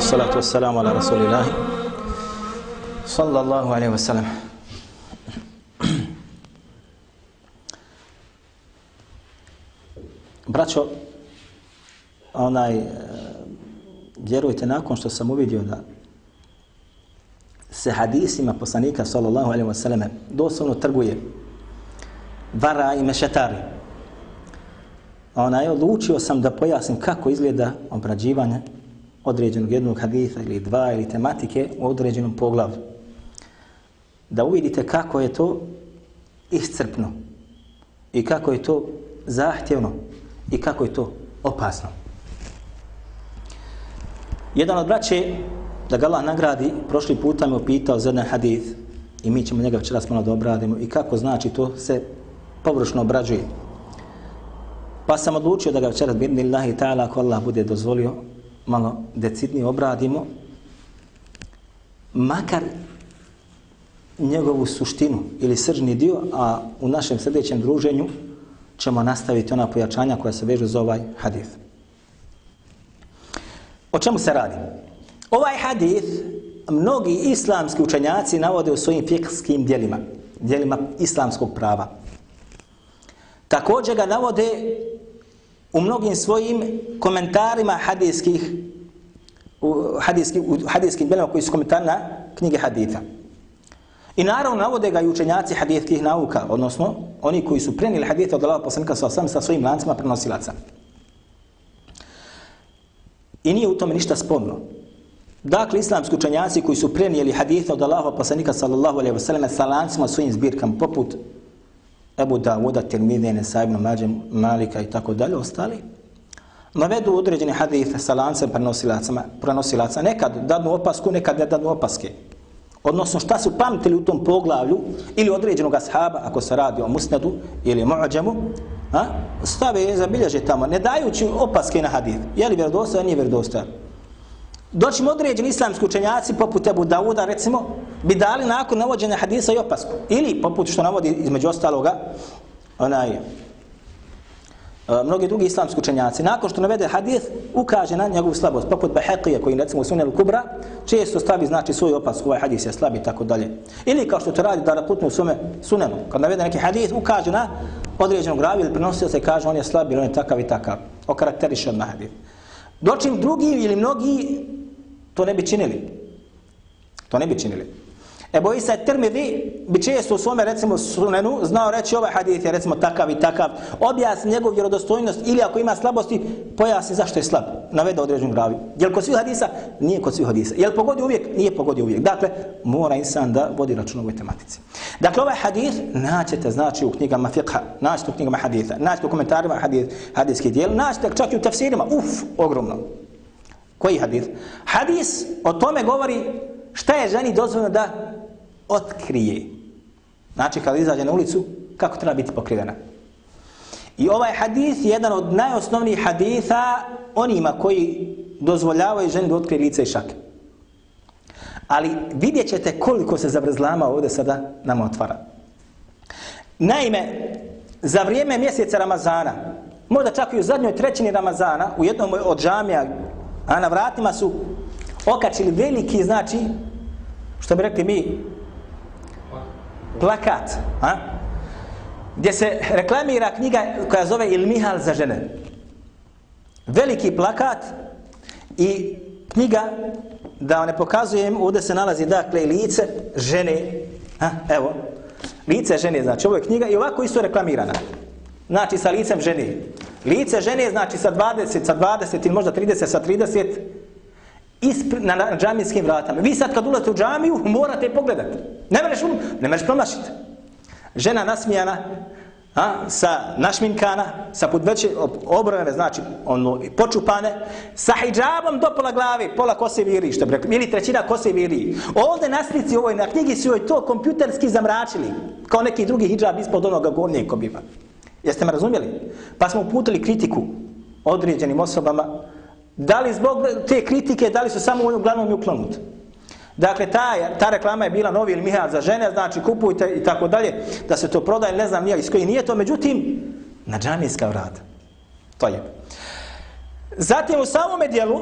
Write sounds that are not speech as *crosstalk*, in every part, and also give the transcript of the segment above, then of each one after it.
salatu wassalamu ala rasulillahi. Sallallahu alaihi wassalam braćo onaj eh, vjerujte nakon što sam uvidio da se hadisima poslanika sallallahu alaihi wassalam doslovno trguje vara i mešetari onaj odlučio sam da pojasnim kako izgleda obrađivanje određenog jednog haditha ili dva ili tematike u određenom poglavlju. Da uvidite kako je to iscrpno i kako je to zahtjevno i kako je to opasno. Jedan od braće, da ga Allah nagradi, prošli puta me opitao za jedan hadith i mi ćemo njega večeras malo da obradimo i kako znači to se površno obrađuje. Pa sam odlučio da ga večeras bidni Allahi ta'ala ako Allah bude dozvolio malo decidnije obradimo makar njegovu suštinu ili sržni dio, a u našem sljedećem druženju ćemo nastaviti ona pojačanja koja se vežu za ovaj hadith. O čemu se radi? Ovaj hadith mnogi islamski učenjaci navode u svojim fikskim dijelima, dijelima islamskog prava. Također ga navode u mnogim svojim komentarima hadijskih u hadijskim, u hadijskim dijelima koji su komentarna knjige haditha. I naravno navode ga i učenjaci hadijskih nauka, odnosno oni koji su prenili haditha od Allaha poslanika sa osam sa svojim lancima prenosilaca. I nije u tome ništa sporno. Dakle, islamski učenjaci koji su prenijeli haditha od Allaha poslanika sallallahu alaihi wa sallam sa lancima svojim zbirkama poput Ebu Davuda, Tirmidije, Nesajbno, Mađe, Malika i tako dalje, ostali, navedu određeni hadith sa lancem prenosilaca, nekad dadnu opasku, nekad ne dadnu opaske. Odnosno šta su pamtili u tom poglavlju ili određenog ashaba, ako se radi o musnedu ili muđemu, a, stave je zabilježe tamo, ne dajući opaske na hadith. Je li vjerodostojan, nije vjerodostojan. Doći mu određeni islamski učenjaci, poput Ebu Dauda, recimo, bi dali nakon navođenja hadisa i opasku. Ili, poput što navodi između ostaloga, onaj, e, mnogi drugi islamski učenjaci, nakon što navede hadis, ukaže na njegovu slabost. Poput Behekije, koji recimo u Sunelu Kubra, često stavi, znači, svoju opasku, ovaj hadis je slab i tako dalje. Ili kao što to radi da putnu u svome Sunelu, kad navede neki hadis, ukaže na određenog gravi ili prenosio se kaže on je slab ili on je takav i takav. Okarakteriše odmah hadis. Dočim drugi ili mnogi to ne bi činili. To ne bi činili. Ebu Isa Tirmidhi bi često u svome, recimo, sunenu znao reći ovaj hadith je, recimo, takav i takav. Objasni njegov vjerodostojnost ili ako ima slabosti, pojasni zašto je slab. Navede određenu gravi. Jel kod svih hadisa? Nije kod svih hadisa. Jel pogodi uvijek? Nije pogodi uvijek. Dakle, mora insan da vodi račun u ovoj tematici. Dakle, ovaj hadith naćete, znači, u knjigama fiqha, naćete u knjigama haditha, naćete u komentarima hadith, hadithskih dijela, naćete čak i u tafsirima. Uf, ogromno. Koji hadis? Hadis o tome govori šta je ženi dozvoljeno da otkrije. Znači, kada izađe na ulicu, kako treba biti pokrivena. I ovaj hadis je jedan od najosnovnijih haditha onima koji dozvoljavaju ženi da otkrije lice i šake. Ali vidjet ćete koliko se zavrzlama ovdje sada nama otvara. Naime, za vrijeme mjeseca Ramazana, možda čak i u zadnjoj trećini Ramazana, u jednom od džamija A na vratima su okačili veliki, znači, što bi rekli mi, plakat, a? gdje se reklamira knjiga koja zove Il Mihal za žene. Veliki plakat i knjiga, da ne pokazujem, ovdje se nalazi, dakle, lice žene, a? evo, lice žene, znači, ovo je knjiga i ovako isto reklamirana. Znači, sa licem žene. Lice žene znači sa 20, sa 20 ili možda 30, sa 30 ispred, na, na džamijskim vratama. Vi sad kad ulazite u džamiju, morate pogledati. Ne mereš, ne mereš promašiti. Žena nasmijana, a, sa našminkana, sa podveće obrane, znači ono, počupane, sa hijabom do pola glave, pola kose viri, što bi rekli, ili trećina kose viri. Ovde na slici ovoj, na knjigi su joj to kompjuterski zamračili, kao neki drugi hijab ispod onoga gornjeg kobiva. Jeste me razumjeli? Pa smo uputili kritiku određenim osobama. Da li zbog te kritike, da li su samo uglavnom uklonut? Dakle, ta, ta reklama je bila novi ili mihal za žene, znači kupujte i tako dalje, da se to prodaje, ne znam nije iz koji nije to, međutim, na džamijska vrata. To je. Zatim u samom dijelu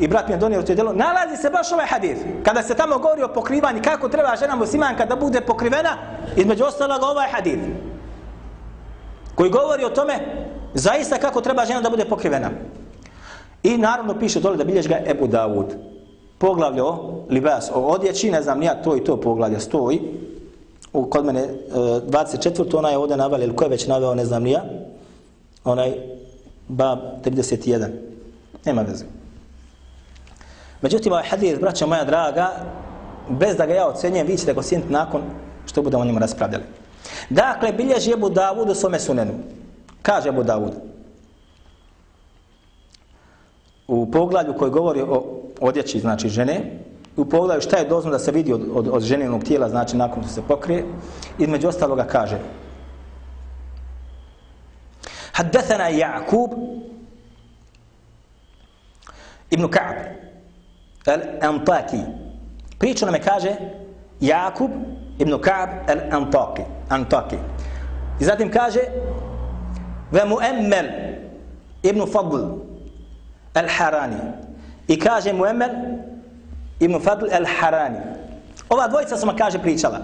i brat mi je donio to dijelo, nalazi se baš ovaj hadith. Kada se tamo govori o pokrivanju, kako treba žena muslimanka da bude pokrivena, između ostalog ovaj hadith. Koji govori o tome, zaista kako treba žena da bude pokrivena. I naravno piše dole da bilješ ga Ebu Davud. Poglavlje o libas, o odjeći, ne znam, nija to i to poglavlje stoji. U, kod mene e, 24. ona je ovdje navali, ili ko je već naveo, ne znam, nija. Onaj, bab 31. Nema veze. Međutim, ovaj hadis, braćo moja draga, bez da ga ja ocenjem, vi ćete ga osjetiti nakon što budemo o njemu raspravljali. Dakle, bilježi Ebu Davud u svome sunenu. Kaže Ebu Davud. U poglavlju koji govori o odjeći, znači žene, u poglavlju šta je dozno da se vidi od, od, od ženinog tijela, znači nakon što se pokrije, između ostaloga kaže Haddethana Jakub ibn Ka'b al-Antaki. Priča nam je kaže Jakub ibn Ka'b al-Antaki. Antaki. I zatim kaže ve Muammel ibn Fadl al-Harani. I kaže Muammel ibn Fadl al-Harani. Ova dvojica sam kaže pričala.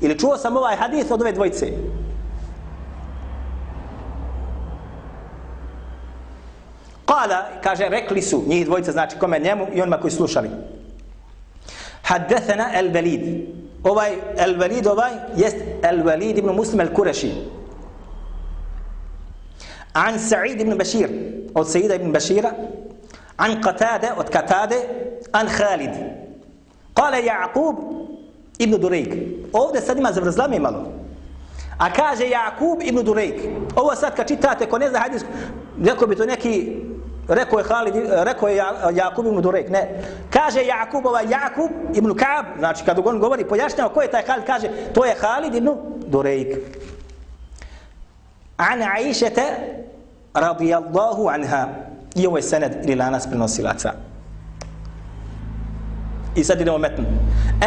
Ili čuo sam ovaj hadis od ove dvojice. Kala, kaže, rekli su, njih dvojica, znači kome njemu i onima koji slušali. Haddethena el velid. Ovaj el velid ovaj jest el velid ibn Muslim el Kureši. An Sa'id ibn Bashir, od Sa'ida ibn Bashira. An Qatade, od Qatade. An Khalid. Kale Ja'qub ibn Durejk. Ovdje sad ima zavrzlami malo. A kaže Jakub ibn Durejk. Ovo sad kad čitate, ko ne zna hadis, neko bi to neki Rekao je Halid, rekao je Jakub ibn Durek, ne. Kaže Jakub, ovaj Jakub ibn Kaab, znači kad on govori, pojašnjava ko je taj Halid, kaže, to je Halid ibn Durek. An Aishete, radijallahu anha, i ovo je sened ili lanas prenosilaca. I sad idemo metnu.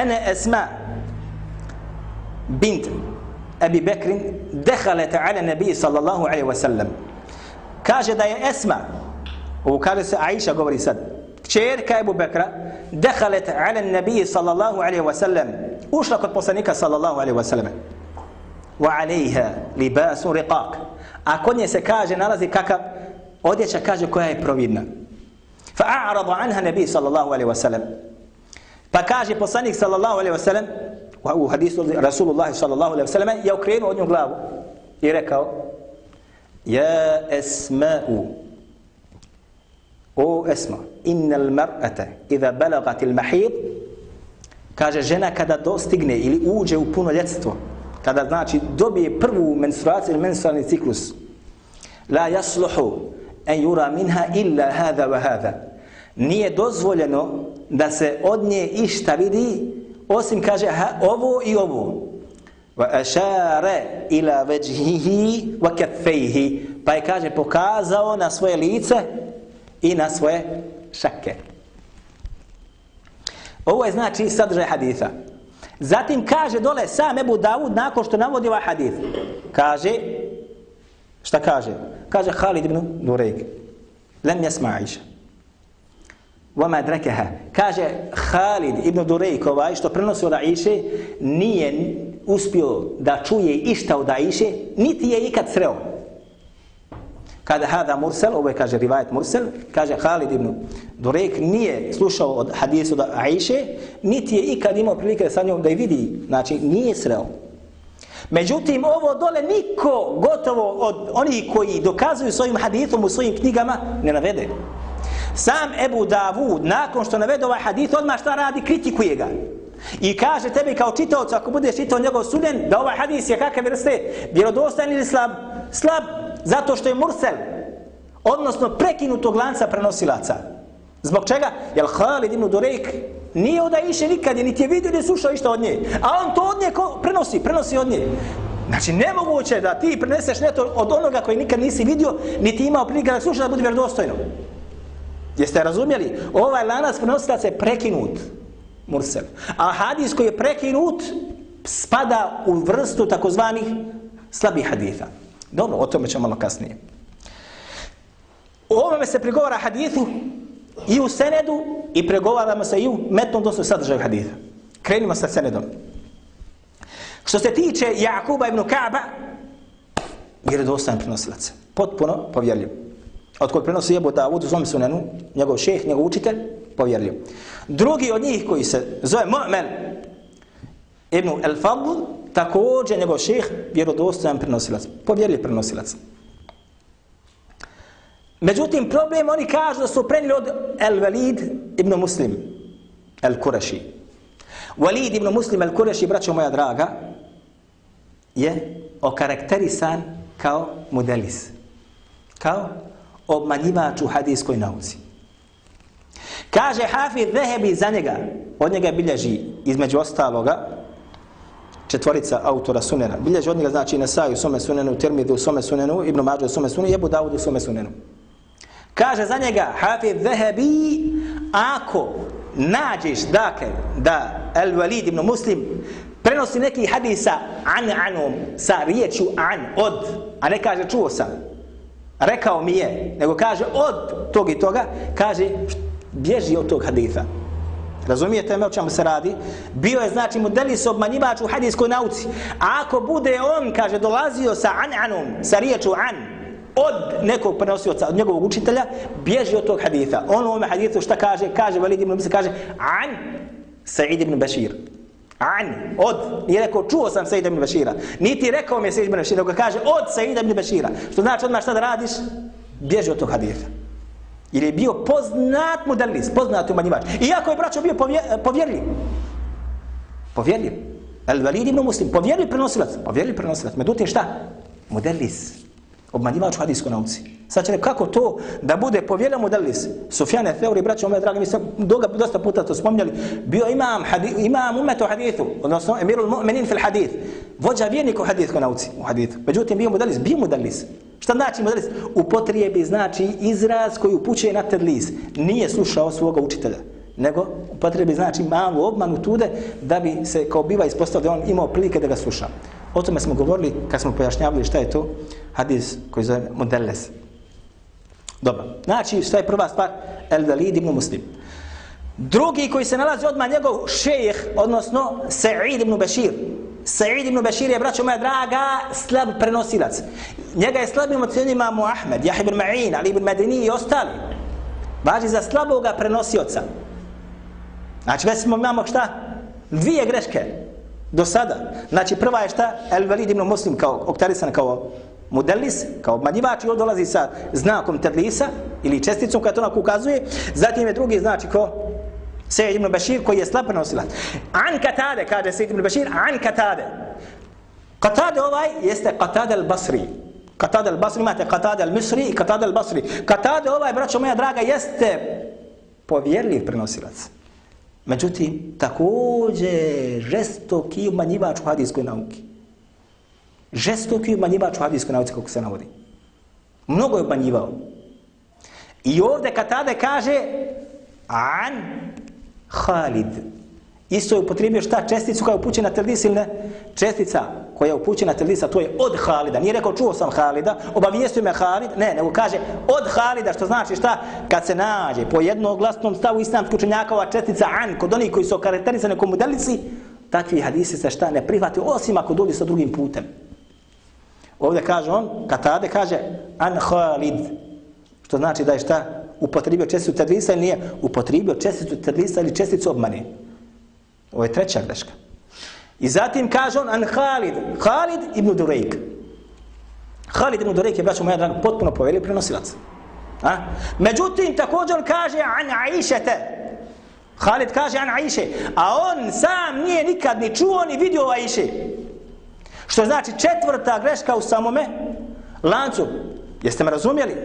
Ene esma bint Abi Bekrin dehalete ala nebiji sallallahu alaihi wa sallam. Kaže da je Esma, Ovo kaže se Aisha govori sad. Čerka Ebu Bekra dehalet ala nabiji sallallahu alaihi wa sallam. Ušla kod poslanika sallallahu alaihi wa sallam. Wa alaiha libasun riqaq. A kod nje se kaže nalazi kakav odjeća kaže koja je providna. Fa a'rada anha nabi sallallahu alaihi wa sallam. Pa kaže poslanik sallallahu alaihi wa sallam u hadisu Rasulullah sallallahu alaihi wa sallam je okrenuo od nju glavu i rekao ja esma'u O Esma, innal mar'ata idha balagat il mahid, kaže žena kada dostigne ili uđe u puno ljetstvo, kada znači dobije prvu menstruaciju ili menstrualni ciklus, la yasluhu en yura minha illa hada wa hada. Nije dozvoljeno da se od nje išta vidi, osim kaže ha, ovo i ovo. Wa ashara ila vajhihi wa kaffayhi. Pa je kaže pokazao na svoje lice i na svoje šake. Ovo je znači sadržaj haditha. Zatim kaže dole sam Ebu Davud nakon što navodi ovaj hadith. Kaže, šta kaže? Kaže Khalid ibn Nurejk. Lem jesma Aisha. Vama drekeha. Kaže Khalid ibn Durejk ovaj što prenosi od Aisha nije uspio da čuje išta od Aisha niti je ikad sreo kada hada mursel, ovo je kaže rivajet mursel, kaže Halid ibn Durek nije slušao od hadisu da Aiše, niti je ikad imao prilike sa njom da je vidi, znači nije sreo. Međutim, ovo dole niko gotovo od onih koji dokazuju svojim hadisom u svojim knjigama ne navede. Sam Ebu Davud, nakon što navede ovaj hadis, odmah šta radi, kritikuje ga. I kaže tebi kao čitavcu, ako budeš čitao njegov sunen, da ovaj hadis je kakve vrste, vjerodostajan ili slab? Slab, Zato što je mursel, odnosno prekinutog lanca prenosilaca. Zbog čega? Jer Halid ibn Durejk nije oda iše nikad, niti je vidio ni slušao išta od nje. A on to od nje prenosi, prenosi od nje. Znači, nemoguće da ti preneseš neto od onoga koji nikad nisi vidio, niti imao prilike da sluša da bude vjerodostojno. Jeste razumjeli? Ovaj lanac prenosilaca je prekinut. Mursel. A hadis koji je prekinut spada u vrstu takozvanih slabih haditha. Dobro, o tome ćemo malo kasnije. U ovome se prigovara hadithu i u senedu i pregovaramo se i u metnom dosu sadržaju haditha. Krenimo sa senedom. Što se tiče Jakuba ibn Kaaba, jer je dostan prenosilac. Potpuno povjerljiv. Od kojeg prenosi Ebu Davud u svom sunenu, njegov šeh, njegov učitelj, povjerljiv. Drugi od njih koji se zove Mu'men ibn al-Fadl, također njegov šeh, vjerodostojan prenosilac. Povjerljiv prenosilac. Međutim, problem oni kažu da su prenili od El-Valid ibn Muslim, al-Kuraši. Walid ibn Muslim al-Kuraši, braćo moja draga, je okarakterisan kao modelis. Kao obmanjivač u hadijskoj nauci. Kaže Hafid Zehebi za njega, od njega bilježi između ostaloga, četvorica autora sunena. Bilježi od njega znači Nesaj u svome sunenu, Tirmidu u svome sunenu, Ibn Mađu u svome sunenu, Jebu Dawud u svome sunenu. Kaže za njega Hafid Vehebi, ako nađeš dakle da El Walid ibn Muslim prenosi neki hadisa an anum sa riječu an od, a ne kaže čuo sam, rekao mi je, nego kaže od tog i toga, kaže bježi od tog haditha. Razumijete me o čemu se radi? Bio je znači modeli se obmanjivač u hadijskoj nauci. A ako bude on, kaže, dolazio sa an'anom, sa riječu an, od nekog prenosioca, od njegovog učitelja, bježi od tog haditha. On u ovome hadithu šta kaže? Kaže, Valid ibn se kaže, an Sa'id ibn Bashir. An, od, nije rekao, čuo sam Sa'id ibn Bashira. Niti rekao mi je Sa'id ibn Bashira, nego kaže, od Sa'id ibn Bashira. Što znači odmah šta da radiš? Bježi od tog haditha. Jer je bio poznat modelis, poznat umanjivač. Iako je braćo bio povjerljiv. Povjerljiv. El valid ibn muslim, povjerljiv prenosilac. Povjerljiv prenosilac. Međutim šta? Modelis obmanjivač u hadijskoj nauci. Sad će kako to da bude povjeljen modelis. Sufjane Theori, braćo moje dragi, mi smo doga, dosta puta to spomnjali, bio imam, hadi, imam umet u hadithu, odnosno emirul mu'menin fil hadith, vođa vjernika u hadijskoj nauci, u hadithu. Međutim, bio modelis, bio modelis. Šta znači modelis? U potrijebi znači izraz koji upućuje na tedlis. Nije slušao svoga učitelja nego potrebi znači malu obmanu tude da bi se kao biva ispostavio da on imao prilike da ga sluša. O tome smo govorili kad smo pojašnjavali šta je to hadis koji zove Modeles. Dobro. Znači, šta je prva stvar? El Dalid ibn Muslim. Drugi koji se nalazi odmah njegov šejih, odnosno Sa'id ibn Bashir. Sa'id ibn Bashir je, braćo moja draga, slab prenosilac. Njega je slabim ocenio imamo Ahmed, Jah ibn Ma'in, Ali ibn Madini i ostali. Važi za slaboga prenosioca. Znači, već smo imamo šta? Dvije greške do sada. Znači, prva je šta? El Valid ibn Muslim kao oktarisan kao modelis, kao obmanjivač i on dolazi sa znakom tedlisa ili česticom koja to onako ukazuje. Zatim je drugi znači ko Sejid ibn Bashir koji je slab prenosilac. An Katade, kaže Sejid ibn Bashir, an Katade. Katade ovaj jeste Katade al-Basri. Katade al-Basri, imate Katade al-Misri i Katade al-Basri. Katade ovaj, braćo moja draga, jeste povjerljiv prenosilac. Međutim, također žestoki umanjivač u hadijskoj nauki. Žestoki umanjivač u hadijskoj nauci, kako se navodi. Mnogo je umanjivao. I ovdje Katade kaže An Khalid. Isto je upotrijebio šta česticu koja je upućena Terdis ili ne? Čestica koja je upućena Terdisa, to je od Halida. Nije rekao čuo sam Halida, obavijestio me Halid, ne, nego kaže od Halida, što znači šta? Kad se nađe po jednoglasnom stavu islamskog učenjaka ova čestica An, kod onih koji su karakterisane kao modelici, takvi hadisi se šta ne prihvati, osim ako dođe sa drugim putem. Ovdje kaže on, Katade kaže An Halid, što znači da je šta? Upotrijebio česticu Terdisa ili nije? upotrijebio česticu Terdisa ili česticu obmane. Ovo je treća greška. I zatim kaže on an Khalid, Khalid ibn Durejk. Khalid ibn Durejk je, braćo moja draga, potpuno poveli prenosilac. A? Međutim, također on kaže an Aishete. Khalid kaže an Aisha, a on sam nije nikad ni čuo ni vidio Aisha. Što znači četvrta greška u samome lancu. Jeste me razumjeli?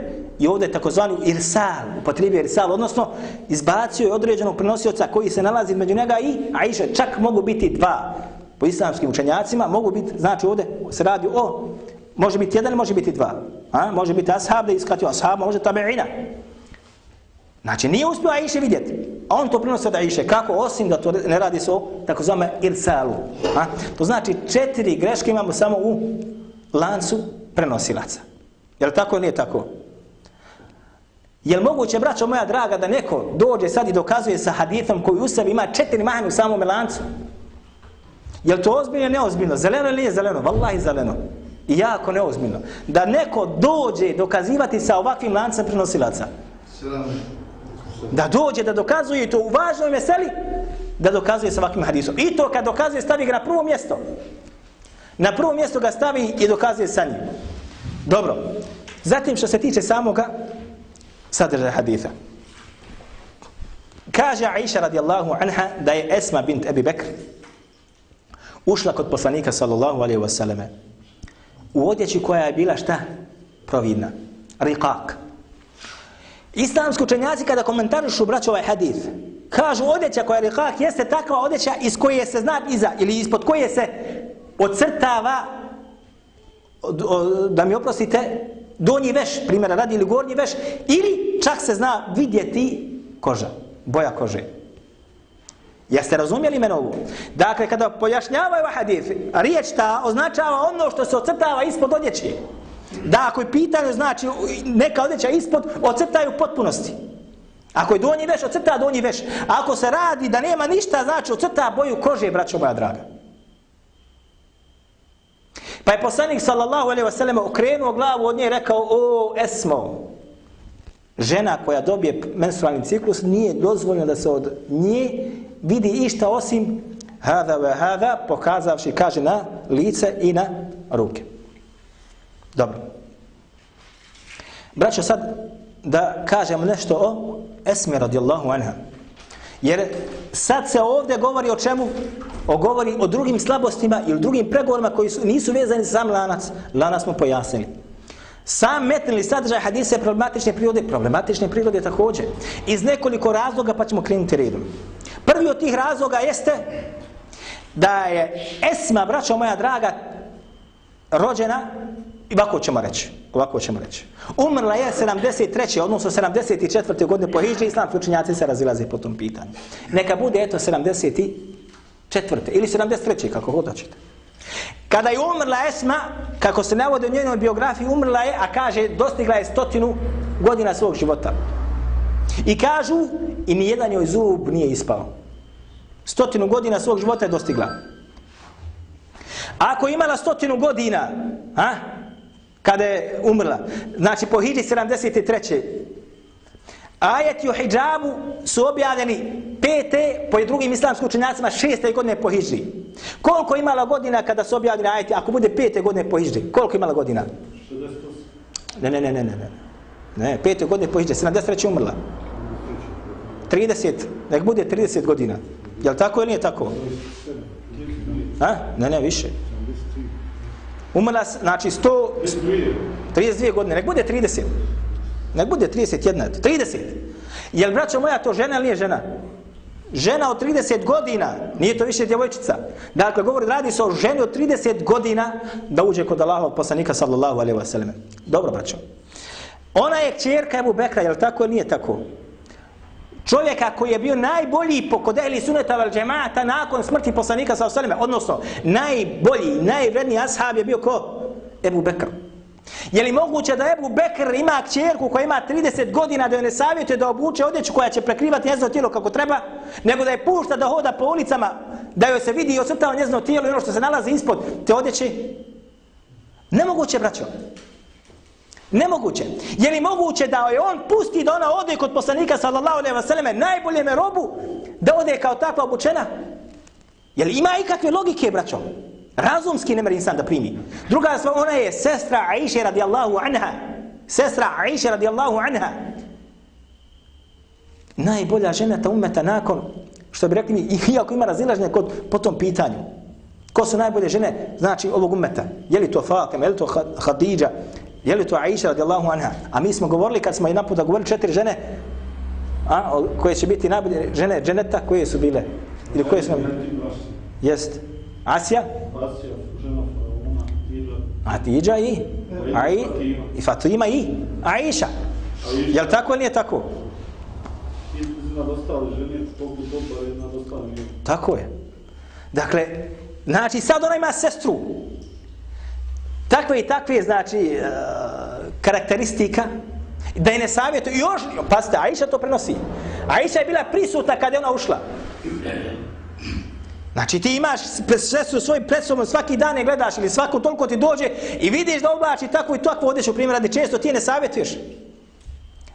I ovdje je takozvani irsal, upotrebio irsal, odnosno izbacio je određenog prenosioca koji se nalazi među njega i Aisha. Čak mogu biti dva po islamskim učenjacima, mogu biti, znači ovdje se radi o, može biti jedan, može biti dva. A? Može biti ashab da iskratio ashab, može tabeina. Znači nije uspio Aisha vidjeti. A on to prenosi od Aisha. Kako? Osim da to ne radi se o takozvame irsalu. A? To znači četiri greške imamo samo u lancu prenosilaca. Je li tako ili nije tako? Je moguće, braćo moja draga, da neko dođe sad i dokazuje sa hadithom koji u sebi ima četiri mahne u samom lancu? Je to ozbiljno ili neozbiljno? Zeleno ili nije zeleno? Wallahi zeleno. I jako neozbiljno. Da neko dođe dokazivati sa ovakvim lancem prenosilaca. Da dođe da dokazuje to u važnoj meseli, da dokazuje sa ovakvim hadisom. I to kad dokazuje, stavi ga na prvo mjesto. Na prvo mjesto ga stavi i dokazuje sa njim. Dobro. Zatim što se tiče samoga sadržaj haditha. Kaže Aisha radijallahu anha da je Esma bint Ebi Bekr ušla kod poslanika sallallahu alaihi wasallame u odjeći koja je bila šta? Providna. Rikak. Islamski učenjaci kada komentarišu braću ovaj hadith, kažu odjeća koja je rikak jeste takva odjeća iz koje se zna iza ili ispod koje se ocrtava da mi oprostite donji veš, primjera radi ili gornji veš ili čak se zna vidjeti koža, boja kože. Jeste razumjeli mene ovo? Dakle, kada pojašnjavaju hadif, riječ ta označava ono što se ocrtava ispod odjeće. Da, ako je pitanje, znači neka odjeća ispod, ocrtaju potpunosti. Ako je donji veš, ocrta donji veš. Ako se radi da nema ništa, znači ocrta boju kože, braćo moja draga. Pa je poslanik sallallahu alejhi ve sellem okrenuo glavu od nje i rekao: "O Esmo, žena koja dobije menstrualni ciklus nije dozvoljeno da se od nje vidi išta osim hada ve hada, pokazavši, kaže, na lice i na ruke. Dobro. Braćo, sad da kažemo nešto o Esmi radijallahu anha. Jer sad se ovdje govori o čemu? O govori o drugim slabostima ili drugim pregovorima koji su, nisu vezani sam lanac. Lanac smo pojasnili. Sam metni ili sadržaj hadise problematične prirode? Problematične prirode također. Iz nekoliko razloga pa ćemo krenuti redom. Prvi od tih razloga jeste da je Esma, braćo moja draga, rođena, i ovako ćemo reći, ovako ćemo reći. Umrla je 73. odnosno 74. godine po Hiđi, islamski učinjaci se razilaze po tom pitanju. Neka bude eto 74. ili 73. kako god hoćete. Kada je umrla Esma, kako se navode u njenoj biografiji, umrla je, a kaže, dostigla je stotinu godina svog života. I kažu, i nijedan joj zub nije ispao. Stotinu godina svog života je dostigla. Ako je imala stotinu godina, a, kada je umrla, znači po hijri 73. Ajeti o hijabu su objavljeni pete, po drugim islamskim učenjacima, šeste godine po hijri. Koliko imala godina kada su objavljeni ajeti, ako bude pete godine po hijri? Koliko imala godina? Ne, ne, ne, ne, ne. Ne, pete godine po hijri, 73. umrla. 30, nek bude 30 godina. Je li tako ili nije tako? A? Ne, ne, više. Umrla, znači 100, 32 godine, nek bude 30. Nek bude 31, 30. Je braćo moja to žena ili nije žena? Žena od 30 godina, nije to više djevojčica. Dakle, govori, radi se o ženi od 30 godina da uđe kod Allahov poslanika sallallahu alaihi wa sallam. Dobro, braćo. Ona je čerka Ebu Bekra, je tako ili nije tako? čovjeka koji je bio najbolji po kod ehli suneta val džemata nakon smrti poslanika sa osaleme, odnosno najbolji, najvredniji ashab je bio ko? Ebu Bekr. Je li moguće da Ebu Bekr ima kćerku koja ima 30 godina da joj ne savjetuje da obuče odjeću koja će prekrivati njezno tijelo kako treba, nego da je pušta da hoda po ulicama, da joj se vidi i osrtava njezno tijelo i ono što se nalazi ispod te odjeće? Nemoguće, braćo. Nemoguće. Je li moguće da je on pusti da ona ode kod poslanika sallallahu alejhi ve selleme najbolje me robu da ode kao takva obučena? Je li ima ikakve logike, braćo? Razumski ne mora insan da primi. Druga stvar, ona je sestra Aisha radijallahu anha. Sestra Aisha radijallahu anha. Najbolja žena ta umeta nakon, što bi rekli mi, iako ima razilažnje kod, po tom pitanju. Ko su najbolje žene, znači, ovog umeta? Je li to Fatima, je li to Khadija, Je li to Aisha radijallahu anha? A mi smo govorili kad smo i naputa govorili četiri žene a, koje će biti najbolje žene dženeta, koje su bile? Ili koje su nam? Jest. Asija? Asija, žena Faraona, Atidža i? Ai, I Fatima i? Aisha. Je li tako ili nije tako? Tako je. Dakle, znači sad ona ima sestru takve i takve znači uh, karakteristika Da je ne savjetuje. I još, pasite, Aisha to prenosi. Aisha je bila prisutna kada je ona ušla. Znači ti imaš sve su svoj pred sobom, svaki dan je gledaš ili svako toliko ti dođe i vidiš da oblači tako i tako odeš u primjer radi često ti ne savjetuješ.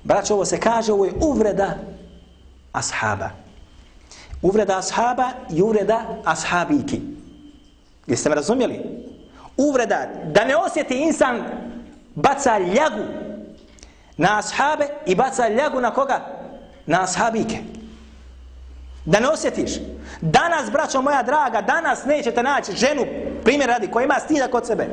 Braćo, ovo se kaže, ovo je uvreda ashaba. Uvreda ashaba i uvreda ashabiki. Jeste me razumjeli? Uvreda, da ne osjeti insan baca ljagu na ashabe i baca ljagu na koga? Na ashabike. Da ne osjetiš. Danas, braćo moja draga, danas nećete naći ženu, primjer radi, koja ima stida kod sebe,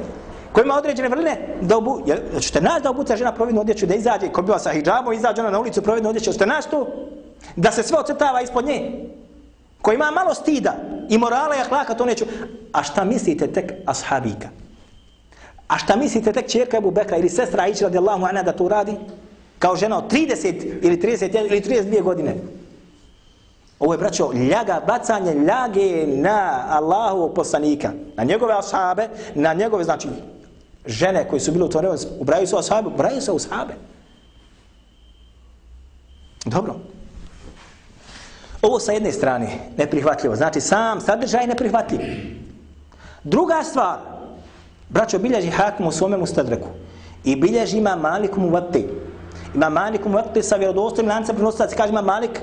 koja ima određene vrline, da obu... Jel, ćete naći da obuca žena providnu odjeću, da izađe, ko bila sa hijabom, izađe ona na ulicu providnu odjeću, ćete naći tu? Da se sve ocrtava ispod nje. Koja ima malo stida i morala i ahlaka, to neću. A šta mislite tek ashabika? A šta mislite tek čerka Ebu Bekra ili sestra Aisha radijallahu anha da to radi? Kao žena od 30 ili 30 ili 32 godine. Ovo je, braćo, ljaga, bacanje ljage na Allahu poslanika. Na njegove ashabe, na njegove, znači, žene koji su bile u tom vremenu, ubraju se u ashabe, ubraju se u ashabe. Dobro. Ovo sa jedne strane neprihvatljivo. Znači, sam sadržaj neprihvatljiv. Druga stvar, braćo, bilježi hakim u svome mustadreku. I bilježi ima malik mu vati. Ima malik mu vati sa vjerodostojnim lancem prenosilac. Kaže ima malik,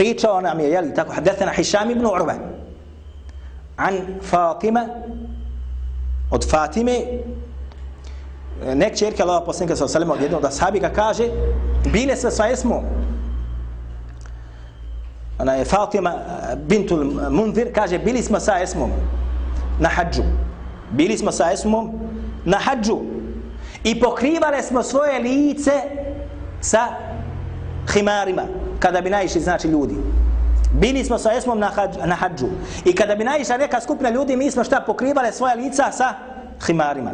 pričao nam je, jeli, tako, hadethena Hišam ibn Urve, An Fatima, od Fatime, nek čerke Allaha poslanika sa salima od jednog da sahabi ga kaže, bile sve sva esmo. Ona je Fatima bintul Munzir, kaže, bili smo sa esmom na hađu. Bili smo sa esmom na hađu. I pokrivale smo svoje lice sa himarima kada bi naišli znači ljudi. Bili smo sa esmom na, hađ, na hađu. I kada bi naišla neka skupina ljudi, mi smo šta pokrivale svoja lica sa himarima.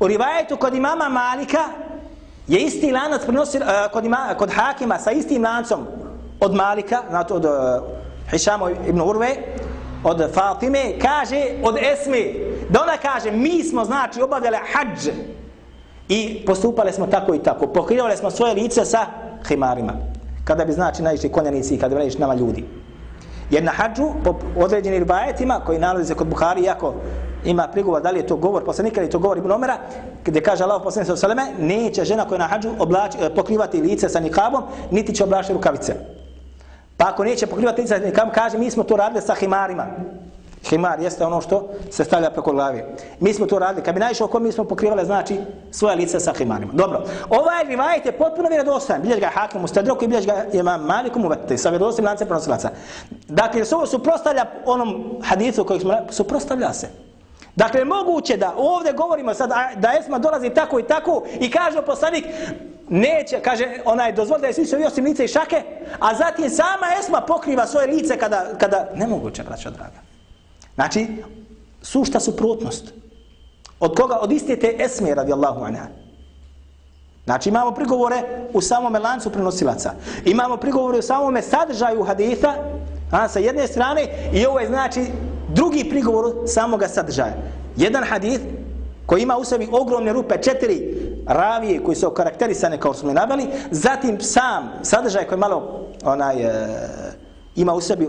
U rivajetu kod imama Malika je isti lanac prenosi, uh, kod, ima, kod Hakima sa istim lancom od Malika, znači od uh, Hišamo ibn Urve, od Fatime, kaže od Esme, da ona kaže, mi smo znači obavljale hađ i postupale smo tako i tako, pokrivale smo svoje lice sa himarima kada bi znači naišli konjanici i kada bi naišli nama ljudi. Jer na hađu, po određenim ribajetima, koji nalazi se kod Buhari, iako ima prigovor da li je to govor poslanika ili to govor Ibn Omera, gdje kaže Allah poslanik sa Saleme, neće žena koja na hađu oblači, e, pokrivati lice sa nikabom, niti će oblačiti rukavice. Pa ako neće pokrivati lice sa nikabom, kaže mi smo to radili sa himarima. Himar jeste ono što se stavlja preko glave. Mi smo to radili. Kad bi naišao ko mi smo pokrivali, znači, svoje lice sa himarima. Dobro. Ovaj rivajet je potpuno vjerodostan. Bilješ ga hakim u stedroku i bilješ ga imam malikom u vete. Sa vjerodostim lance prenosilaca. Dakle, se ovo suprostavlja onom hadicu kojeg smo suprostavlja se. Dakle, moguće da ovdje govorimo sad da Esma dolazi tako i tako i kaže poslanik neće, kaže, onaj dozvol da je svi osim lice i šake, a zatim sama Esma pokriva svoje lice kada, kada nemoguće, braćo draga. Znači, sušta suprotnost. Od koga? Od iste te esme, radijallahu anha. Znači, imamo prigovore u samome lancu prenosilaca. Imamo prigovore u samome sadržaju haditha, a, sa jedne strane, i ovo je znači drugi prigovor samoga sadržaja. Jedan hadith koji ima u sebi ogromne rupe, četiri ravije koji su karakterisane kao smo nabali, zatim sam sadržaj koji malo onaj, e, ima u sebi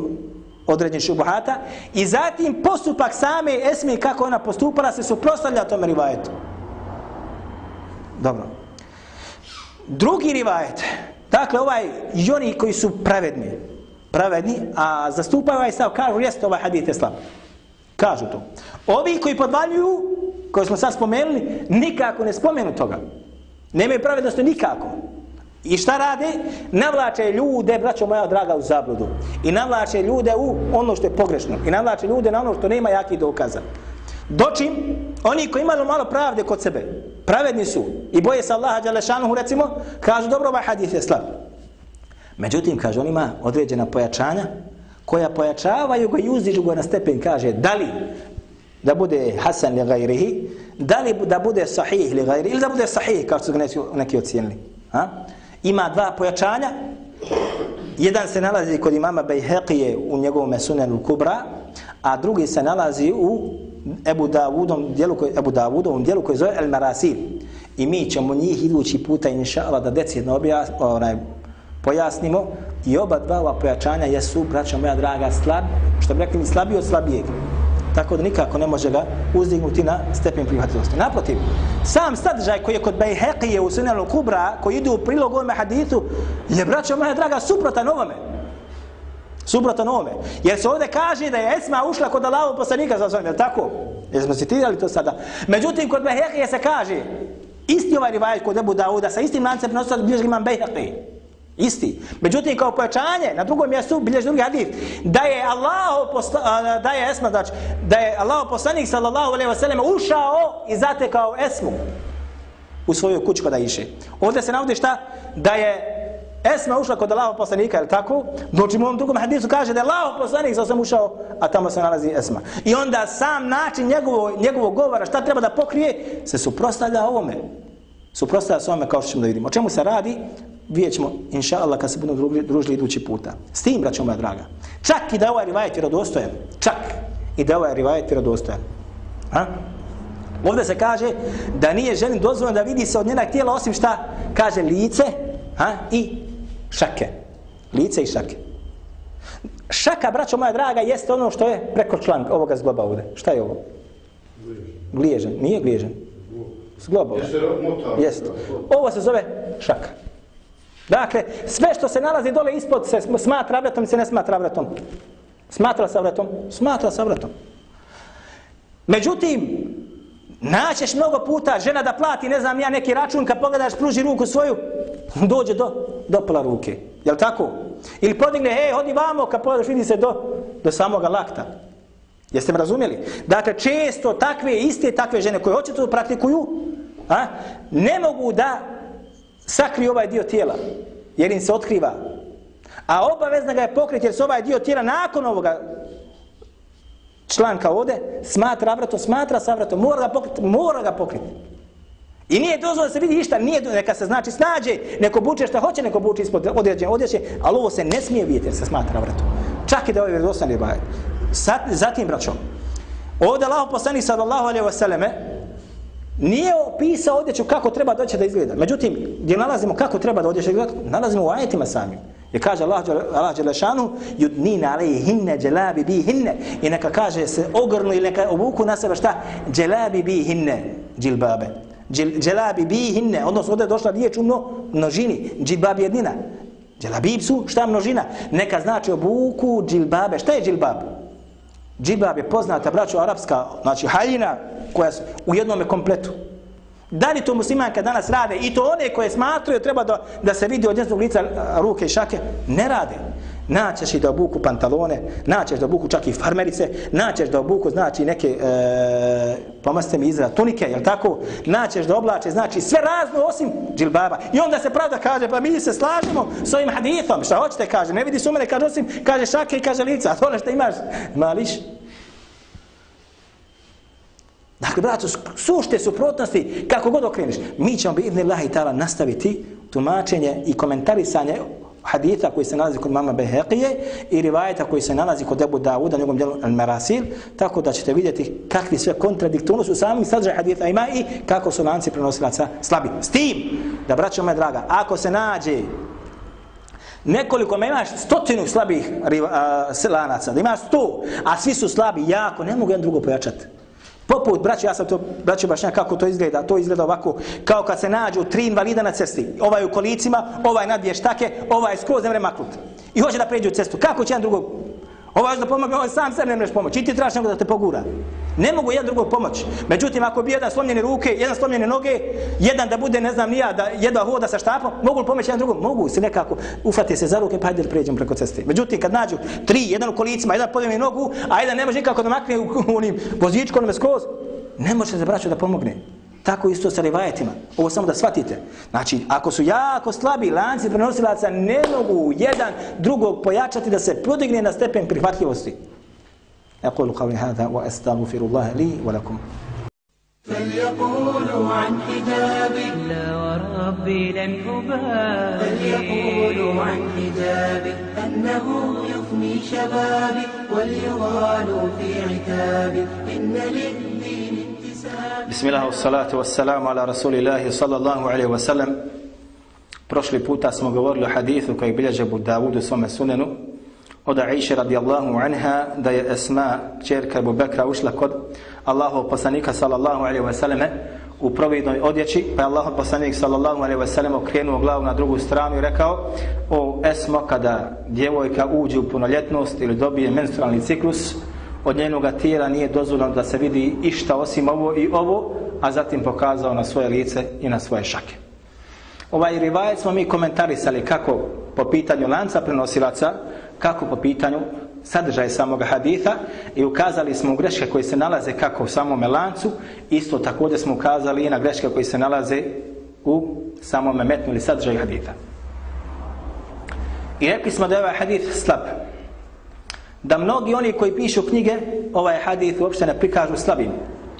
određen šubuhata i zatim postupak same Esme kako ona postupala se suprostavlja tome rivajetu. Dobro. Drugi rivajet, dakle ovaj i oni koji su pravedni, pravedni, a zastupaju ovaj stav, kažu, jeste ovaj hadith je slab. Kažu to. Ovi koji podvaljuju, koji smo sad spomenuli, nikako ne spomenu toga. Nemaju pravednosti nikako. I šta rade? Navlače ljude, braćo moja draga, u zabludu. I navlače ljude u ono što je pogrešno. I navlače ljude na ono što nema jakih dokaza. Dočim, oni koji imaju malo pravde kod sebe, pravedni su i boje se Allaha Đalešanuhu, recimo, kažu, dobro, ovaj hadith je slab. Međutim, kaže, on ima određena pojačanja, koja pojačavaju ga i uzdižu ga na stepen, kaže, da li da bude Hasan li gajrihi, da li da bude sahih li gajrihi, ili da bude sahih, kao su ga neki ocijenili. Ha? Ima dva pojačanja. Jedan se nalazi kod imama Bejheqije u njegovom sunenu Kubra, a drugi se nalazi u Ebu Davudom dijelu koji Ebu Davudovom dijelu koji zove El Marasil. I mi ćemo njih idući puta, inša Allah, da decidno objas, onaj, pojasnimo. I oba dva ova pojačanja jesu, braćo moja draga, slab, što bi rekli, slabiji od slabijeg. Tako da nikako ne može ga uzdignuti na stepen prihvatljivosti. Naprotiv, sam sadržaj koji je kod Bejheqije u Sunanu Kubra, koji ide u prilog ovome hadithu, je, braćo moja draga, suprotan ovome. Suprotan ovome. Jer se ovdje kaže da je Esma ušla kod Allahu poslanika za svojim, je tako? Jesmo citirali to sada? Međutim, kod Bejheqije se kaže, isti ovaj rivajet kod Ebu Dauda, sa istim lancem prenosila bilježi imam Bejheqije. Isti. Međutim, kao pojačanje, na drugom mjestu bilježi drugi hadif, da je Allah da je Esma, znači, da je Allah poslanik sallallahu alaihi wa sallam ušao i zatekao Esmu u svoju kuću kada iše. Ovdje se navodi šta? Da je Esma ušla kod Allahov poslanika, je tako? Znači u ovom drugom hadisu kaže da je Allahov poslanik sam ušao, a tamo se nalazi Esma. I onda sam način njegovo, njegovog govora, šta treba da pokrije, se suprostavlja ovome. Suprostavlja se ovome kao što ćemo da vidimo. O čemu se radi? Vidjet ćemo, inša Allah, kad se budemo družili idući puta. S tim, braćo moja draga. Čak i da ovaj rivajet je radostojan. Čak i da ovaj rivajet je radostojan. Ha? Ovdje se kaže da nije ženi dozvoljeno da vidi se od njena tijela osim šta kaže lice ha? i šake. Lice i šake. Šaka, braćo moja draga, jeste ono što je preko članka ovoga zgloba ovdje. Šta je ovo? Gliježen. Nije gliježen. Zgloba. Jeste. Ovo se zove šaka. Dakle, sve što se nalazi dole ispod se smatra vratom i se ne smatra vratom. Smatra sa vratom? Smatra sa vratom. Međutim, naćeš mnogo puta žena da plati, ne znam ja, neki račun, kad pogledaš, pruži ruku svoju, *laughs* dođe do, do pola ruke. Jel tako? Ili podigne, hej, hodi vamo, kad pogledaš, vidi se do, do samoga lakta. Jeste me razumjeli? Dakle, često takve, iste takve žene koje hoće to praktikuju, a, ne mogu da sakri ovaj dio tijela, jer im se otkriva. A obavezna ga je pokriti, jer se ovaj dio tijela nakon ovoga članka ovde smatra avratom, smatra sa mora ga pokriti, mora ga pokriti. I nije dozvoljeno da se vidi ništa, nije neka se znači snađe, neko buče šta hoće, neko buče ispod odjeđe, odjeće, ali ovo se ne smije vidjeti jer se smatra vratom. Čak i da ovaj vjerodosan je bajet. Zatim, braćom, ovdje Allah poslani sallallahu alaihi wa sallame, Nije opisao odjeću kako treba doći da izgleda. Međutim, gdje nalazimo kako treba da odjeća izgleda, nalazimo u ajetima samim. Je kaže Allah, Allah Đelešanu, yudnina alaihi hinne, djelabi bi. I neka kaže se ogrnu ili neka obuku na sebe šta? Djelabi bi džilbabe. Djelabi bi odnosno ovdje je došla riječ u mno, množini, džilbab jednina. Djelabib su, šta množina? Neka znači obuku džilbabe. Šta je džilbab? Džilbab je poznata, braćo, arapska, znači haljina, koja su u jednom kompletu. Da li to muslimanka danas rade i to one koje smatruju treba da, da se vidi od njezinog lica ruke i šake, ne rade. Naćeš i da obuku pantalone, naćeš da obuku čak i farmerice, naćeš da obuku znači neke, e, pomaste mi izraz, tunike, jel tako? Naćeš da oblače, znači sve razno osim džilbaba. I onda se pravda kaže, pa mi se slažemo s ovim hadithom, šta hoćete kaže, ne vidi su mene, kaže osim, kaže šake i kaže lica, a *laughs* to ono što imaš, mališ, Dakle, braćo, sušte suprotnosti, kako god okreniš, mi ćemo bi idni lahi ta'ala nastaviti tumačenje i komentarisanje haditha koji se nalazi kod mama Beheqije i rivajeta koji se nalazi kod Ebu Dawuda, njegovom djelu Al-Marasil, tako da ćete vidjeti kakvi sve kontradiktornosti u sami sadržaj haditha ima i kako su lanci prenosilaca slabi. S tim, da braćo moja draga, ako se nađe nekoliko, ma imaš stotinu slabih lanaca, da imaš sto, a svi su slabi, jako, ne mogu jedan drugo pojačati. Poput, braće, ja sam to, braće Bašnja, kako to izgleda? To izgleda ovako, kao kad se nađu tri invalida na cesti. Ovaj u kolicima, ovaj nadbije štake, ovaj skroz ne mre maknut. I hoće da pređu cestu. Kako će jedan drugog Ovaj da pomogne, ovaj sam sebi ne možeš pomoći. I ti trebaš nego da te pogura. Ne mogu jedan drugog pomoći. Međutim, ako bi jedan slomljene ruke, jedan slomljene noge, jedan da bude, ne znam, nija, da jedva hoda sa štapom, mogu li pomoći jedan drugom? Mogu se nekako ufati se za ruke, pa hajde pređemo preko ceste. Međutim, kad nađu tri, jedan u kolicima, jedan podijeli nogu, a jedan ne može nikako da makne u, u onim vozičkom skroz, ne može se braću da pomogne. Tako isto sa rivajetima. Ovo samo da shvatite. Znači, ako su jako slabi lanci prenosilaca, ne mogu jedan drugog pojačati da se podigne na stepen prihvatljivosti. أقول قولي هذا وأستغفر الله لي ولكم فليقولوا عن حجابي لا وربي لن أبالي فليقولوا عن حجابي أنه يفني شبابي وليغالوا في عتابي إن للدين انتسابي Bismillah, salatu wassalamu ala rasulillahi sallallahu alaihi wa sallam. Prošli puta smo govorili o hadithu koji bilježe Bud Dawudu svome sunenu od Aisha radijallahu anha da je Esma, čerka Ebu Bekra, ušla kod Allahov poslanika sallallahu alaihi wa sallam u providnoj odjeći, pa je Allahov poslanik sallallahu alaihi wa sallam okrenuo glavu na drugu stranu i rekao o Esmo, kada djevojka uđe u punoljetnost ili dobije menstrualni ciklus, od njenoga tijela nije dozvoljeno da se vidi išta osim ovo i ovo, a zatim pokazao na svoje lice i na svoje šake. Ovaj rivajet smo mi komentarisali kako po pitanju lanca prenosilaca, kako po pitanju sadržaja samog haditha i ukazali smo u greške koje se nalaze kako u samom lancu, isto također smo ukazali i na greške koje se nalaze u samom metnu ili sadržaju haditha. I rekli smo da je ovaj hadith slab da mnogi oni koji pišu knjige ovaj hadith uopšte ne prikažu slabim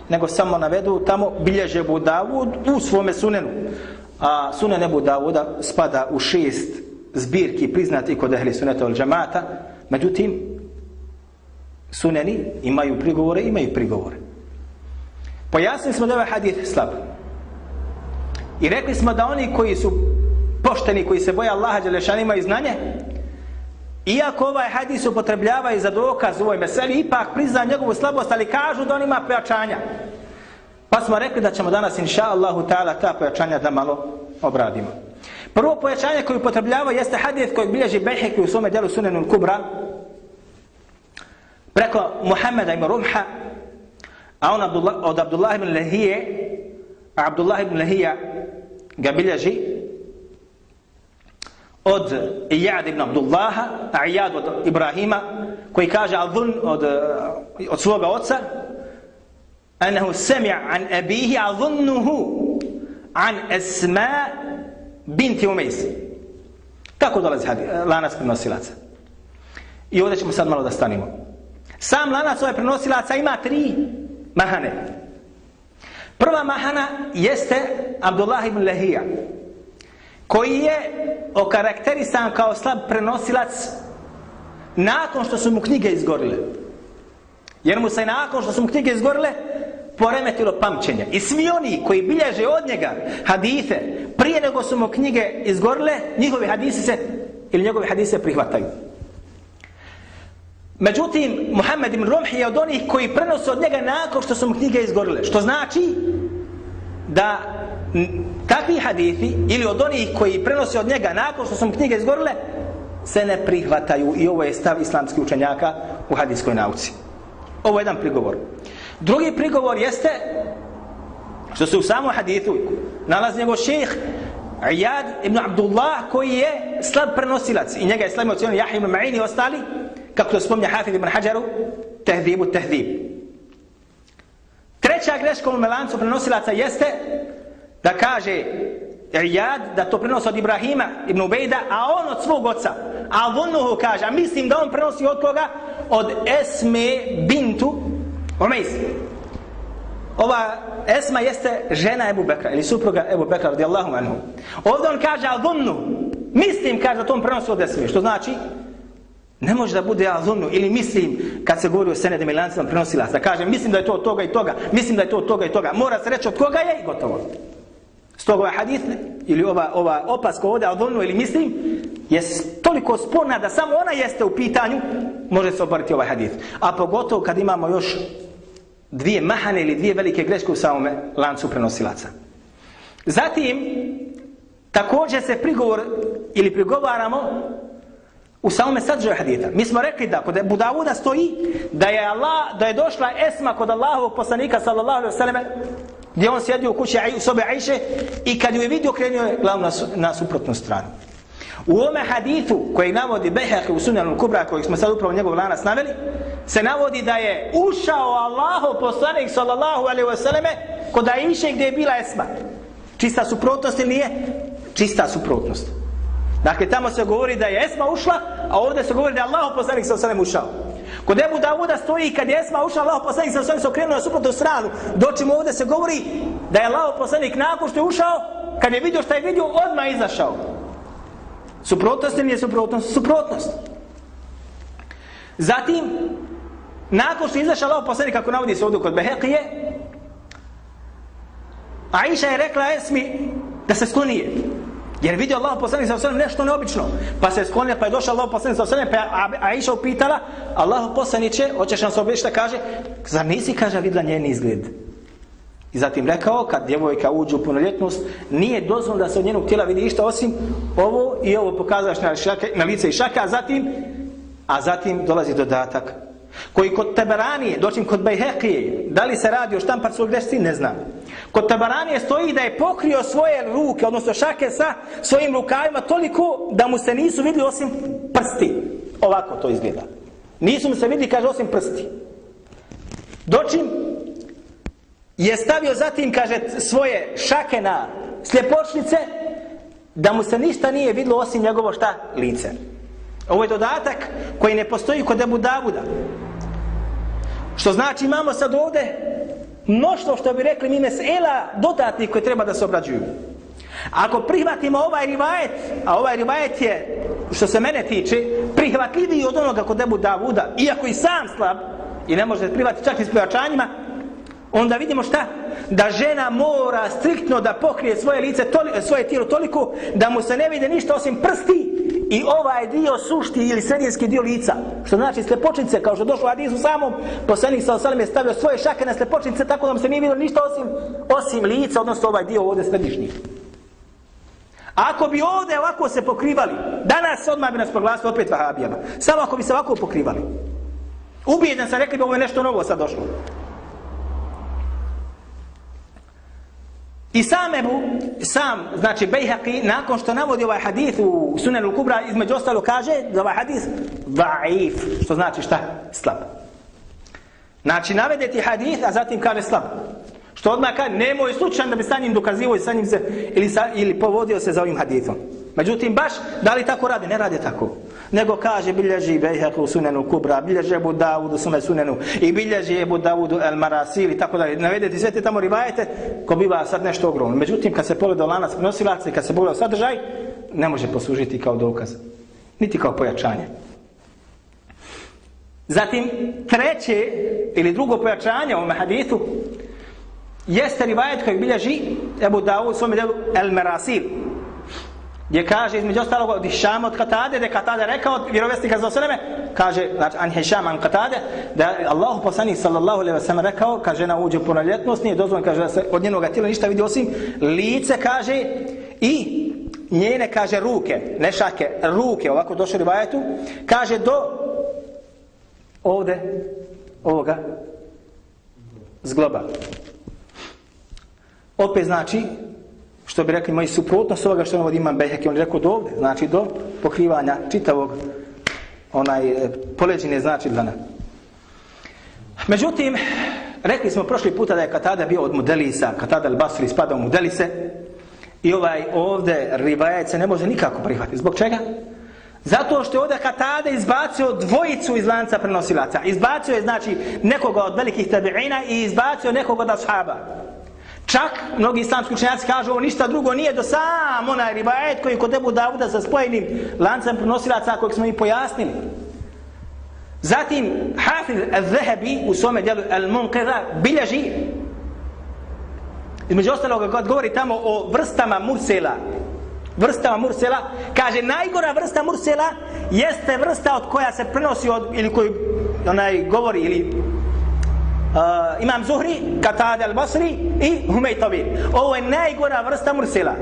nego samo navedu tamo bilježe Budavud u svome sunenu. A sunen Abu Davuda spada u šest zbirki priznati kod ehli suneta od džamata međutim suneni imaju prigovore imaju prigovore. Pojasnili smo da ovaj hadith slab. I rekli smo da oni koji su pošteni koji se boje Allaha Đelešan imaju znanje Iako ovaj hadis upotrebljava i za dokaz u ovoj meseli, ipak prizna njegovu slabost, ali kažu da on ima pojačanja. Pa smo rekli da ćemo danas, inša Allahu ta'ala, ta pojačanja da malo obradimo. Prvo pojačanje koje upotrebljava jeste hadis koji bilježi Bejheki u svome djelu Sunenul Kubra preko Muhammeda ibn Rumha, a on Abdullah, od Abdullah ibn Lahije, a Abdullah ibn Lahija ga bilježi od Iyad ibn Abdullaha, a Iyad od Ibrahima, koji kaže Adun od, eh, od svoga oca, anahu sami'a an abihi adhunnuhu an asma binti Umejs. Tako dolazi hadi, eh, lanac prenosilaca. I ovdje ćemo sad malo da stanimo. Sam lanac ovaj prenosilaca ima tri mahane. Prva mahana jeste Abdullah ibn Lahija koji je okarakterisan kao slab prenosilac nakon što su mu knjige izgorile. Jer mu se nakon što su mu knjige izgorile poremetilo pamćenje. I svi oni koji bilježe od njega hadise prije nego su mu knjige izgorile, njihovi hadisi se ili njegovi hadise prihvataju. Međutim, Muhammed ibn Rumhi je od onih koji prenose od njega nakon što su mu knjige izgorile. Što znači da takvi hadithi ili od onih koji prenose od njega nakon što su mu knjige izgorile se ne prihvataju i ovo je stav islamskih učenjaka u hadijskoj nauci. Ovo je jedan prigovor. Drugi prigovor jeste što se u samom hadithu nalazi njegov šejh Iyad ibn Abdullah koji je slab prenosilac i njega je slab ocenio Jahim ibn Ma'in i ostali kako to spomnja Hafid ibn Hajaru tehdibu tehdib. Treća greška u melancu prenosilaca jeste da kaže Iyad da to prenosi od Ibrahima ibn Ubejda, a on od svog oca. A vonuhu kaže, a mislim da on prenosi od koga? Od Esme bintu Umejs. Ova Esma jeste žena Ebu Bekra ili supruga Ebu Bekra radijallahu anhu. Ovdje on kaže, a vonu, mislim kaže da to on prenosi od Esme. Što znači? Ne može da bude ja ili mislim kad se govori o senedim i lancima prenosila da kaže mislim da je to od toga i toga, mislim da je to od toga i toga. Mora se reći od koga je i gotovo. Stoga ovaj hadith ili ova, ova opaska ovdje od ili mislim je toliko sporna da samo ona jeste u pitanju može se oboriti ovaj hadith. A pogotovo kad imamo još dvije mahane ili dvije velike greške u samome lancu prenosilaca. Zatim, također se prigovor ili prigovaramo u samome sadržaju hadita. Mi smo rekli da kod Abu Davuda stoji da je Allah, da je došla Esma kod Allahovog poslanika sallallahu alejhi ve selleme gdje on sjedio u kući u sobe Ajše i kad ju je vidio krenio je glavu na, na suprotnu stranu. U ome hadithu koji navodi Behek u Sunanu Kubra koji smo sad upravo njegov lanas naveli se navodi da je ušao Allahu poslanik sallallahu alejhi ve selleme kod Ajše gdje je bila Esma. Čista suprotnost ili nije? Čista suprotnost. Dakle, tamo se govori da je Esma ušla, a ovdje se govori da je Allah poslanik sa osanem ušao. Kod Ebu Davuda stoji kad je Esma ušla, Allah poslanik sa svojim se okrenuo na suprotnu stranu. Doći mu ovdje se govori da je Allah poslanik nakon što je ušao, kad je vidio što je vidio, odmah izašao. Suprotnost ili nije suprotnost? Suprotnost. Zatim, nakon što je izašao Allah poslanik, kako navodi se ovdje kod Behekije, Aisha je rekla Esmi da se sklonije. Jer vidio Allah poslanik sa osanem nešto neobično. Pa se sklonio, pa je došao Allah poslanik sa osanem, pa je Aisha upitala, Allah poslaniće, hoćeš nam se obješta, kaže, zar nisi, kaže, vidla njen izgled? I zatim rekao, kad djevojka uđe u punoljetnost, nije dozvoljeno da se od njenog tijela vidi išta osim ovo i ovo pokazaš na, šake, na lice i šaka, a zatim, a zatim dolazi dodatak koji kod Tabaranije, doćim kod Bejhekije, da li se radi o štampar svog ne znam. Kod Tabaranije stoji da je pokrio svoje ruke, odnosno šake sa svojim rukavima toliko da mu se nisu vidjeli osim prsti. Ovako to izgleda. Nisu mu se vidjeli, kaže, osim prsti. Dočim je stavio zatim, kaže, svoje šake na sljepočnice, da mu se ništa nije vidlo osim njegovo šta? Lice. Ovo je dodatak koji ne postoji kod Ebu Davuda. Što znači imamo sad ovdje mnoštvo što bi rekli mi mesela dodatnih koje treba da se obrađuju. Ako prihvatimo ovaj rivajet, a ovaj rivajet je, što se mene tiče, prihvatljiviji od onoga kod Ebu Davuda, iako i sam slab, i ne može prihvatiti čak i s pojačanjima, onda vidimo šta? Da žena mora striktno da pokrije svoje lice, toli, eh, svoje tijelo toliko da mu se ne vide ništa osim prsti i ovaj dio sušti ili sredinski dio lica. Što znači slepočnice, kao što došlo u u samom, poslanik sa osalim je stavio svoje šake na slepočnice tako da mu se nije vidio ništa osim, osim lica, odnosno ovaj dio ovdje središnji. Ako bi ovdje ovako se pokrivali, danas odmah bi nas proglasili opet vahabijama. Samo ako bi se ovako pokrivali. Ubijedan sam, rekli bi ovo je nešto novo sad došlo. I sam Ebu, sam, znači Bejhaqi, nakon što navodi ovaj hadith u Sunanu Kubra, između ostalo kaže da ovaj hadith da'if, što znači šta? Slab. Znači navede ti hadith, a zatim kaže slab. Što odmah kaže, nemoj slučajno da bi sa njim dokazivo i sa njim se, ili, sa, ili povodio se za ovim hadithom. Međutim, baš, da li tako radi? Ne radi tako nego kaže bilježi Bejhek u sunenu Kubra, bilježi Ebu Davudu sume sunenu i bilježi Ebu Davudu el Marasil tako dalje. Navedete sve te tamo rivajete ko biva sad nešto ogromno. Međutim, kad se pogleda lanac prenosilaca i kad se pogleda sadržaj, ne može poslužiti kao dokaz. Niti kao pojačanje. Zatim, treće ili drugo pojačanje u ovom hadithu jeste rivajet koji bilježi Ebu Dawud u svome delu El Marasil gdje kaže između ostalog od Hišama od Katade, da je Katade rekao od vjerovestnika za osaleme, kaže, znači, an Hišama an Katade, da je Allah poslanik sallallahu alaihi wa sallam rekao, kaže, žena uđe u punoljetnost, nije dozvoljeno, kaže, da se od njenog tijela ništa vidi osim lice, kaže, i njene, kaže, ruke, ne šake, ruke, ovako došli rivajetu, kaže, do ovde, ovoga, zgloba. Opet znači, što bi rekli moji suprotnost ovoga što navodi imam Bejhek, on je rekao do ovde, znači do pokrivanja čitavog onaj e, poleđine znači dlana. Međutim, rekli smo prošli puta da je Katada bio od Mudelisa, Katada al-Basri spada u Mudelise, i ovaj ovde rivajac se ne može nikako prihvatiti. Zbog čega? Zato što je ovdje Katada izbacio dvojicu iz lanca prenosilaca. Izbacio je, znači, nekoga od velikih tabi'ina i izbacio nekoga od ashaba. Čak mnogi islamski učenjaci kažu ovo ništa drugo nije do sam onaj ribajet koji kod Ebu Davuda sa spojenim lancem prenosilaca kojeg smo i pojasnili. Zatim Hafiz al-Zahabi u svome djelu al-Munqidha bilježi između ostaloga kad govori tamo o vrstama mursela vrstama mursela kaže najgora vrsta mursela jeste vrsta od koja se prenosi od, ili koji onaj govori ili uh, Imam Zuhri, Katade al-Basri i Humejtovi. Ovo je najgora vrsta Mursila.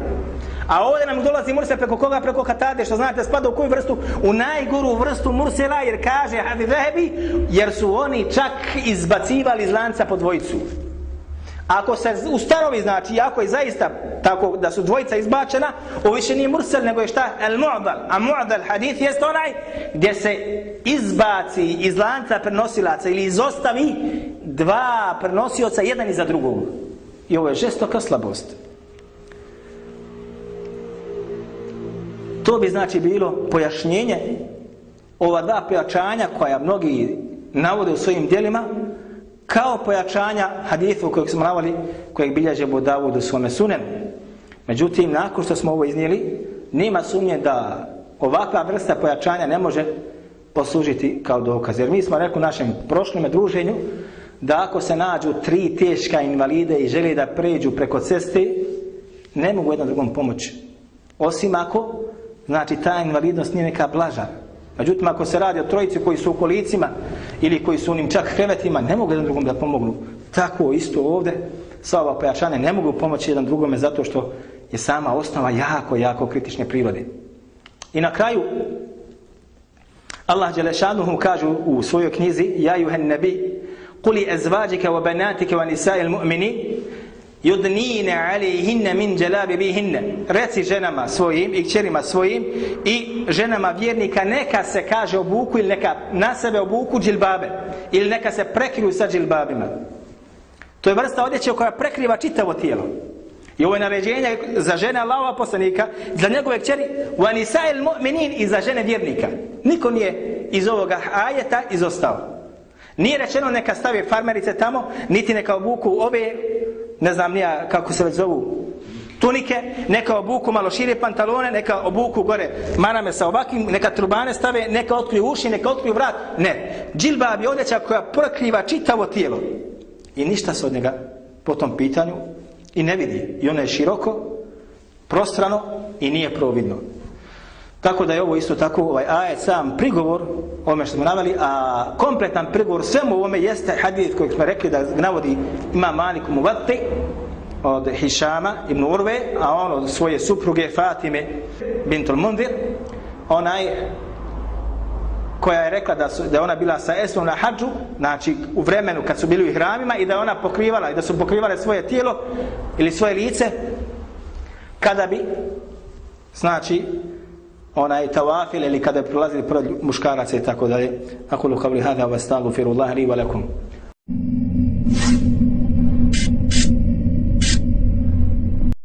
A ovdje nam dolazi Mursila preko koga? Preko Katade, što znate, spada u koju vrstu? U najgoru vrstu Mursila, jer kaže Hadi Vehebi, jer su oni čak izbacivali iz lanca po dvojicu. Ako se u starovi znači, ako je zaista tako da su dvojica izbačena, ovo više nije mursel, nego je šta? El mu'dal. A mu'dal hadith jeste onaj gdje se izbaci iz lanca prenosilaca ili izostavi dva prenosioca jedan iza drugog. I ovo je žestoka slabost. To bi znači bilo pojašnjenje ova dva pojačanja koja mnogi navode u svojim dijelima, kao pojačanja hadithu kojeg smo navali, kojeg bilježe Budavud u svome sunenu. Međutim, nakon što smo ovo iznijeli, nema sumnje da ovakva vrsta pojačanja ne može poslužiti kao dokaz. Jer mi smo rekli u našem prošlom druženju da ako se nađu tri teška invalide i žele da pređu preko ceste, ne mogu jednom drugom pomoći. Osim ako, znači ta invalidnost nije neka blaža. Međutim, ako se radi o trojici koji su u kolicima ili koji su u njim čak krevetima, ne mogu jednom drugom da pomognu. Tako isto ovde, sva ova pojačanja ne mogu pomoći jedan drugome zato što je sama osnova jako, jako kritične prirode. I na kraju, Allah Đelešanuhu kaže u svojoj knjizi, Ja juhen nebi, kuli ezvađike wa banatike wa nisa'il mu'mini, yudnine alihinne min dželabi. Reci ženama svojim i kćerima svojim i ženama vjernika neka se kaže obuku ili neka na sebe obuku džilbabe ili neka se prekriju sa džilbabima. To je vrsta odjeće koja prekriva čitavo tijelo. I ovo je naređenje za žene Allahova poslanika, za njegove kćeri, u anisa'il mu'minin i za žene vjernika. Niko nije iz ovoga ajeta izostao. Nije rečeno neka stavi farmerice tamo, niti neka obuku ove, ne znam nija kako se već zovu, tunike, neka obuku malo šire pantalone, neka obuku gore marame sa ovakvim, neka trubane stave, neka otkriju uši, neka otkriju vrat. Ne, džilbab je odjeća koja prekriva čitavo tijelo. I ništa se od njega po tom pitanju i ne vidi. I ono je široko, prostrano i nije providno. Tako da je ovo isto tako, ovaj ajet sam prigovor ome što smo navali, a kompletan prigovor svemu ovome jeste hadith koji smo rekli da navodi ima Malik Muvati od Hišama ibn Urve, a on od svoje supruge Fatime bintul Mundir, onaj koja je rekla da, su, da ona bila sa Esmom na hađu, znači u vremenu kad su bili u hramima i da ona pokrivala i da su pokrivale svoje tijelo ili svoje lice, kada bi, znači, onaj tawafil ili kada bi prolazili pored muškaraca i tako dalje. Ako lu kavli hada wa stagu firu li wa lakum.